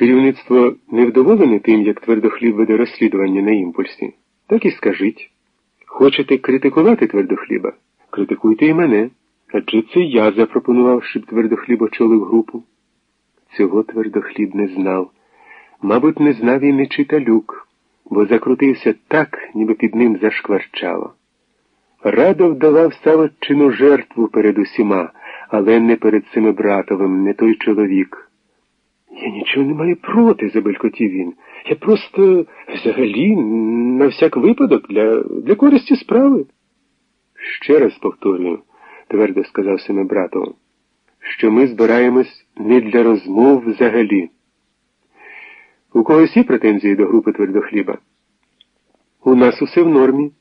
Керівництво невдоволене тим, як твердохліб веде розслідування на імпульсі, так і скажіть. Хочете критикувати твердохліба? Критикуйте і мене. Адже це я запропонував, щоб твердохліб очолив групу. Цього твердохліб не знав. Мабуть, не знав і нечиталюк, бо закрутився так, ніби під ним зашкварчало. Радо вдавав Савоччину жертву перед усіма, але не перед Семибратовим, не той чоловік. Я нічого не маю проти, забелькотів він. Я просто взагалі на всяк випадок для, для користі справи. Ще раз повторюю, твердо сказав Семибратов, що ми збираємось не для розмов взагалі. У когось є претензії до групи твердохліба? У нас усе в нормі,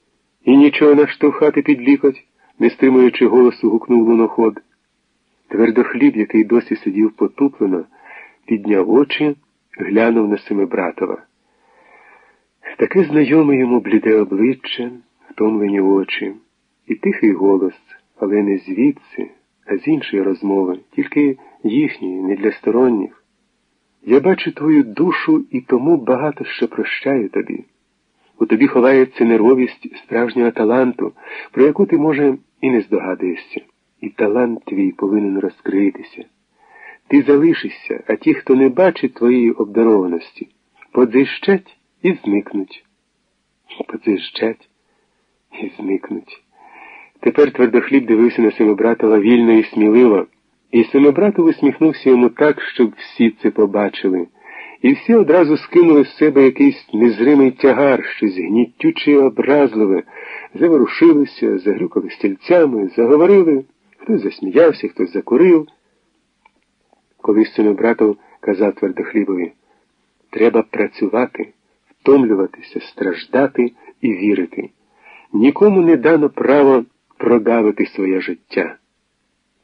і нічого наштовхати під лікоть, не стримуючи голосу, гукнув луноход. Твердохліб, який досі сидів потуплено, підняв очі, глянув на Семибратова. Таке знайоме йому бліде обличчя, втомлені очі, і тихий голос, але не звідси, а з іншої розмови, тільки їхньої, не для сторонніх. Я бачу твою душу і тому багато що прощаю тобі. У тобі ховається нервовість справжнього таланту, про яку ти, може, і не здогадуєшся. І талант твій повинен розкритися. Ти залишишся, а ті, хто не бачить твоєї обдарованості, подзищать і зникнуть. Подзищать і зникнуть. Тепер твердохліб дивився на Семибратова вільно і сміливо, і Семибратов усміхнувся йому так, щоб всі це побачили, і всі одразу скинули з себе якийсь незримий тягар, щось гнітюче і образливе, заворушилися, загрюкали стільцями, заговорили, хтось засміявся, хтось закурив. Колись Семибратов казав твердохлібові, треба працювати, втомлюватися, страждати і вірити. Нікому не дано право продавити своє життя.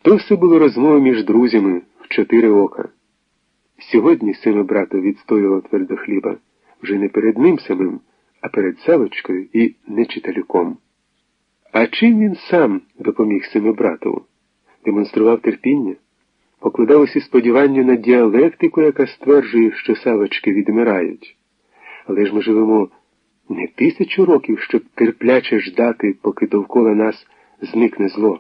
То все було розмови між друзями в чотири ока. Сьогодні Семибратов відстоював твердохліба вже не перед ним самим, а перед Савочкою і нечиталюком. А чим він сам допоміг Семибратову? Демонстрував терпіння? Покладав усі сподівання на діалектику, яка стверджує, що савочки відмирають. Але ж ми живемо не тисячу років, щоб терпляче ждати, поки довкола нас зникне зло.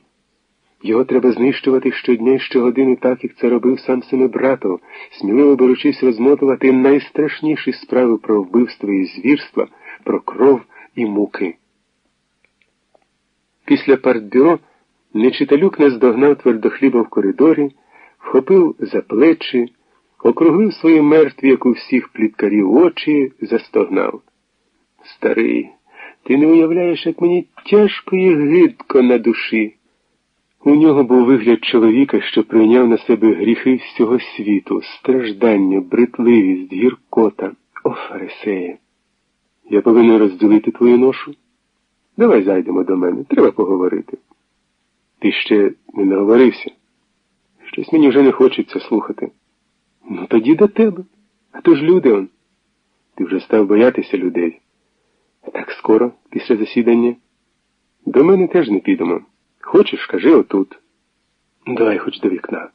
Його треба знищувати щодня і щогодини, так як це робив сам Семибратов, сміливо беручись розмотувати найстрашніші справи про вбивство і звірства, про кров і муки. Після партбюро нечиталюк наздогнав твердохліба в коридорі вхопив за плечі, округлив свої мертві, як у всіх пліткарів очі, застогнав. Старий, ти не уявляєш, як мені тяжко і гидко на душі. У нього був вигляд чоловіка, що прийняв на себе гріхи всього світу, страждання, бритливість, гіркота, о, фарисеє. Я повинен розділити твою ношу. Давай зайдемо до мене, треба поговорити. Ти ще не наговорився. Щось мені вже не хочеться слухати. Ну тоді до тебе. А то ж люди он. Ти вже став боятися людей. Так скоро, після засідання. До мене теж не підемо. Хочеш, кажи отут. Давай хоч до вікна.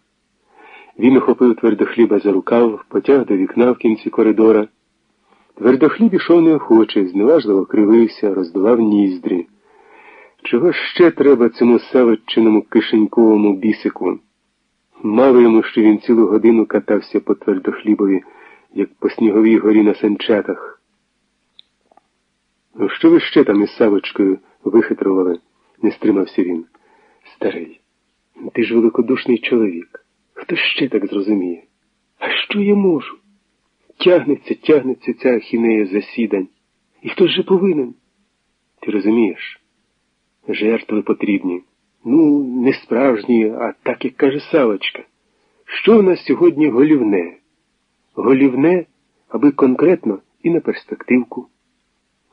Він охопив твердохліба за рукав, потяг до вікна в кінці коридора. Твердохліб ішов неохоче, зневажливо кривився, роздував ніздрі. Чого ще треба цьому савиччиному кишеньковому бісику? Мало йому, що він цілу годину катався по твердохлібові, як по сніговій горі на санчатах. Ну, що ви ще там із Савочкою вихитрували? не стримався він. Старий, ти ж великодушний чоловік. Хто ще так зрозуміє? А що я можу? Тягнеться, тягнеться ця ахінея засідань. І хто ж же повинен? Ти розумієш? Жертви потрібні. Ну, не справжні, а так, як каже Савочка. Що в нас сьогодні голівне? Голівне, аби конкретно і на перспективку.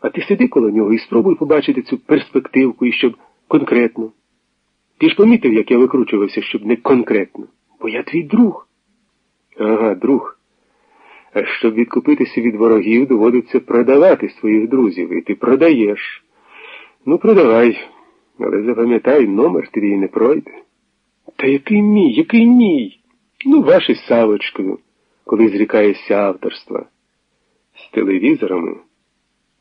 А ти сиди коло нього і спробуй побачити цю перспективку і щоб конкретно. Ти ж помітив, як я викручувався, щоб не конкретно. Бо я твій друг. Ага, друг. А щоб відкупитися від ворогів, доводиться продавати своїх друзів, і ти продаєш. Ну, продавай. Але запам'ятай, номер твій не пройде. Та який мій, який мій? Ну, ваші з Савочкою. коли зрікаєшся авторства. З телевізорами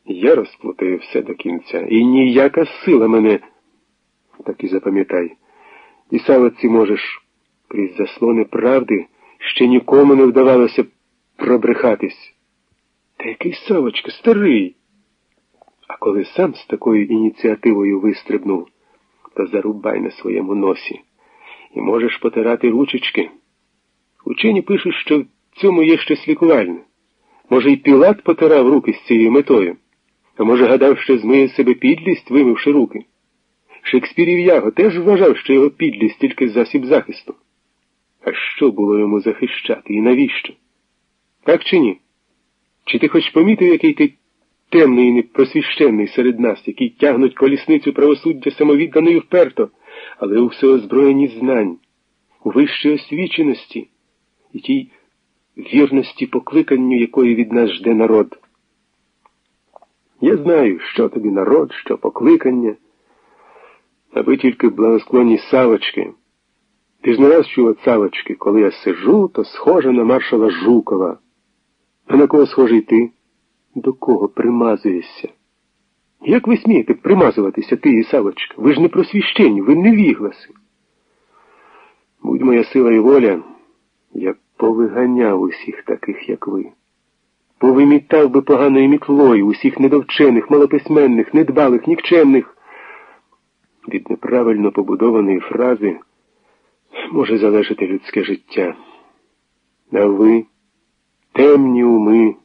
я розплутаю все до кінця, і ніяка сила мене, так і запам'ятай, і саватці можеш крізь заслони правди ще нікому не вдавалося пробрехатись. Та який Савочка, старий. А коли сам з такою ініціативою вистрибнув, то зарубай на своєму носі і можеш потирати ручечки. Учені пишуть, що в цьому є щось лікувальне. Може, й Пілат потирав руки з цією метою, а може, гадав, що змиє себе підлість, вимивши руки. Шекспірів Яго теж вважав, що його підлість тільки засіб захисту. А що було йому захищати і навіщо? Так чи ні? Чи ти хоч помітив, який ти темний і непросвіщений серед нас, які тягнуть колісницю правосуддя самовіддано вперто, але у всеозброєнні знань, у вищій освіченості і тій вірності покликанню, якої від нас жде народ? Я знаю, що тобі народ, що покликання, аби тільки благосклонні савочки. Ти ж не раз чула цавочки, коли я сижу, то схожа на маршала Жукова. А на кого схожий ти? До кого примазуєшся? Як ви смієте примазуватися, ти і Савочка? Ви ж не просвіщені, ви не вігласи. Будь моя сила і воля, я повиганяв усіх таких, як ви. Повимітав би поганою мітлою усіх недовчених, малописьменних, недбалих, нікчемних. Від неправильно побудованої фрази може залежати людське життя. А ви темні уми,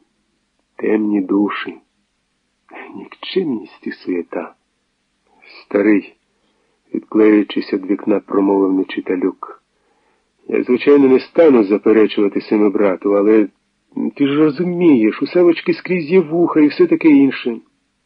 темні душі, нікчемність і суєта. Старий, відклеюючись від вікна, промовив нечиталюк. Я, звичайно, не стану заперечувати сину брату, але ти ж розумієш, у Савочки скрізь є вуха і все таке інше.